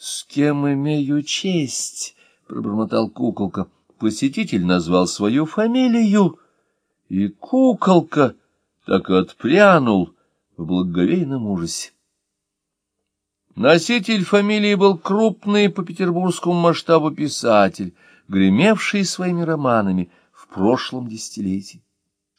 С кем имею честь? — пробормотал куколка. Посетитель назвал свою фамилию, и куколка так отпрянул в благоговейном ужасе. Носитель фамилии был крупный по петербургскому масштабу писатель, гремевший своими романами в прошлом десятилетии.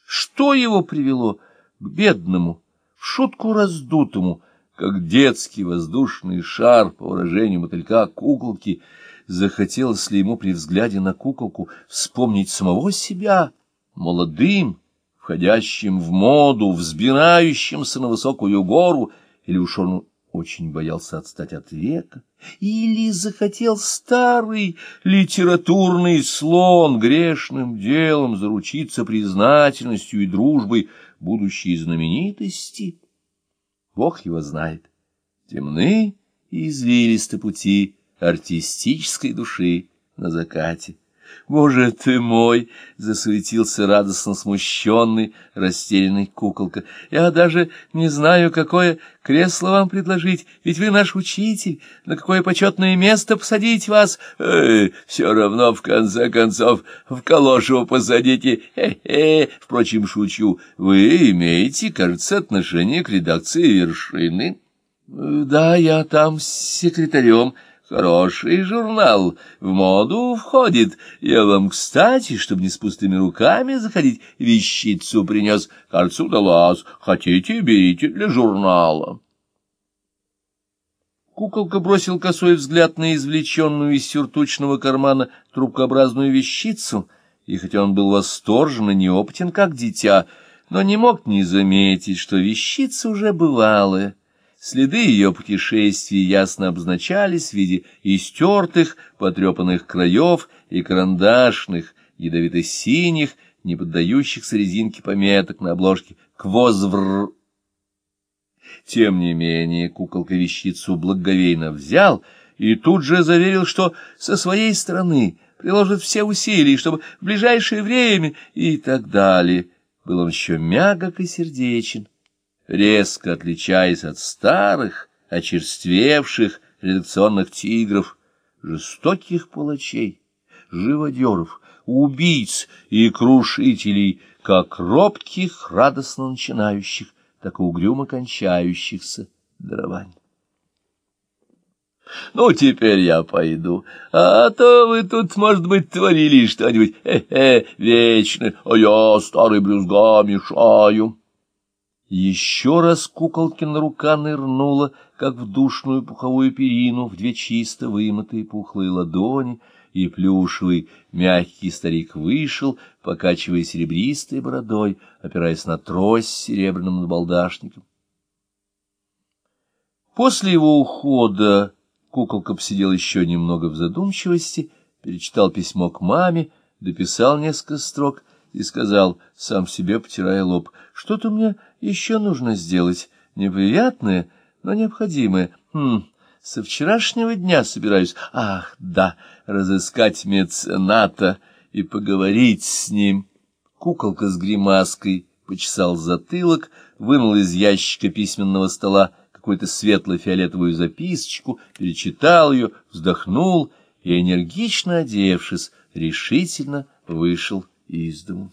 Что его привело к бедному, в шутку раздутому, как детский воздушный шар, по выражению мотылька куколки, захотелось ли ему при взгляде на куколку вспомнить самого себя, молодым, входящим в моду, взбирающимся на высокую гору, или уж он очень боялся отстать от века, или захотел старый литературный слон грешным делом заручиться признательностью и дружбой будущей знаменитости. Бог его знает. Темны и извилисты пути артистической души на закате. «Боже ты мой!» — засуетился радостно смущенный, растерянный куколка. «Я даже не знаю, какое кресло вам предложить, ведь вы наш учитель. На какое почетное место посадить вас? Э, все равно, в конце концов, в калошу посадите. Хе-хе! Впрочем, шучу. Вы имеете, кажется, отношение к редакции «Вершины». «Да, я там с секретарем». Хороший журнал, в моду входит. Я вам, кстати, чтобы не с пустыми руками заходить, вещицу принес. Кажется, удалась. Хотите, берите для журнала. Куколка бросил косой взгляд на извлеченную из сюртучного кармана трубкообразную вещицу, и хотя он был восторжен и неопытен, как дитя, но не мог не заметить, что вещица уже бывалая. Следы ее путешествий ясно обозначались в виде истертых, потрепанных краев и карандашных, ядовито-синих, не поддающихся резинке пометок на обложке «Квозвр». Тем не менее куколка вещицу благоговейно взял и тут же заверил, что со своей стороны приложит все усилия, чтобы в ближайшее время и так далее. Был он еще мягок и сердечен резко отличаясь от старых, очерствевших редакционных тигров, жестоких палачей, живодеров, убийц и крушителей, как робких, радостно начинающих, так и угрюмо кончающихся дарований. Ну, теперь я пойду, а то вы тут, может быть, творили что-нибудь, э-э, вечное, а я, старый брюзга, мешаю. Еще раз куколкина рука нырнула, как в душную пуховую перину, в две чисто вымытые пухлые ладони, и плюшевый мягкий старик вышел, покачивая серебристой бородой, опираясь на трость с серебряным набалдашником. После его ухода куколка посидел еще немного в задумчивости, перечитал письмо к маме, дописал несколько строк и сказал, сам себе потирая лоб, «Что-то мне еще нужно сделать, неприятное, но необходимое. Хм, со вчерашнего дня собираюсь, ах, да, разыскать мецената и поговорить с ним». Куколка с гримаской почесал затылок, вынул из ящика письменного стола какую-то светло-фиолетовую записочку, перечитал ее, вздохнул и, энергично одевшись, решительно вышел из дому.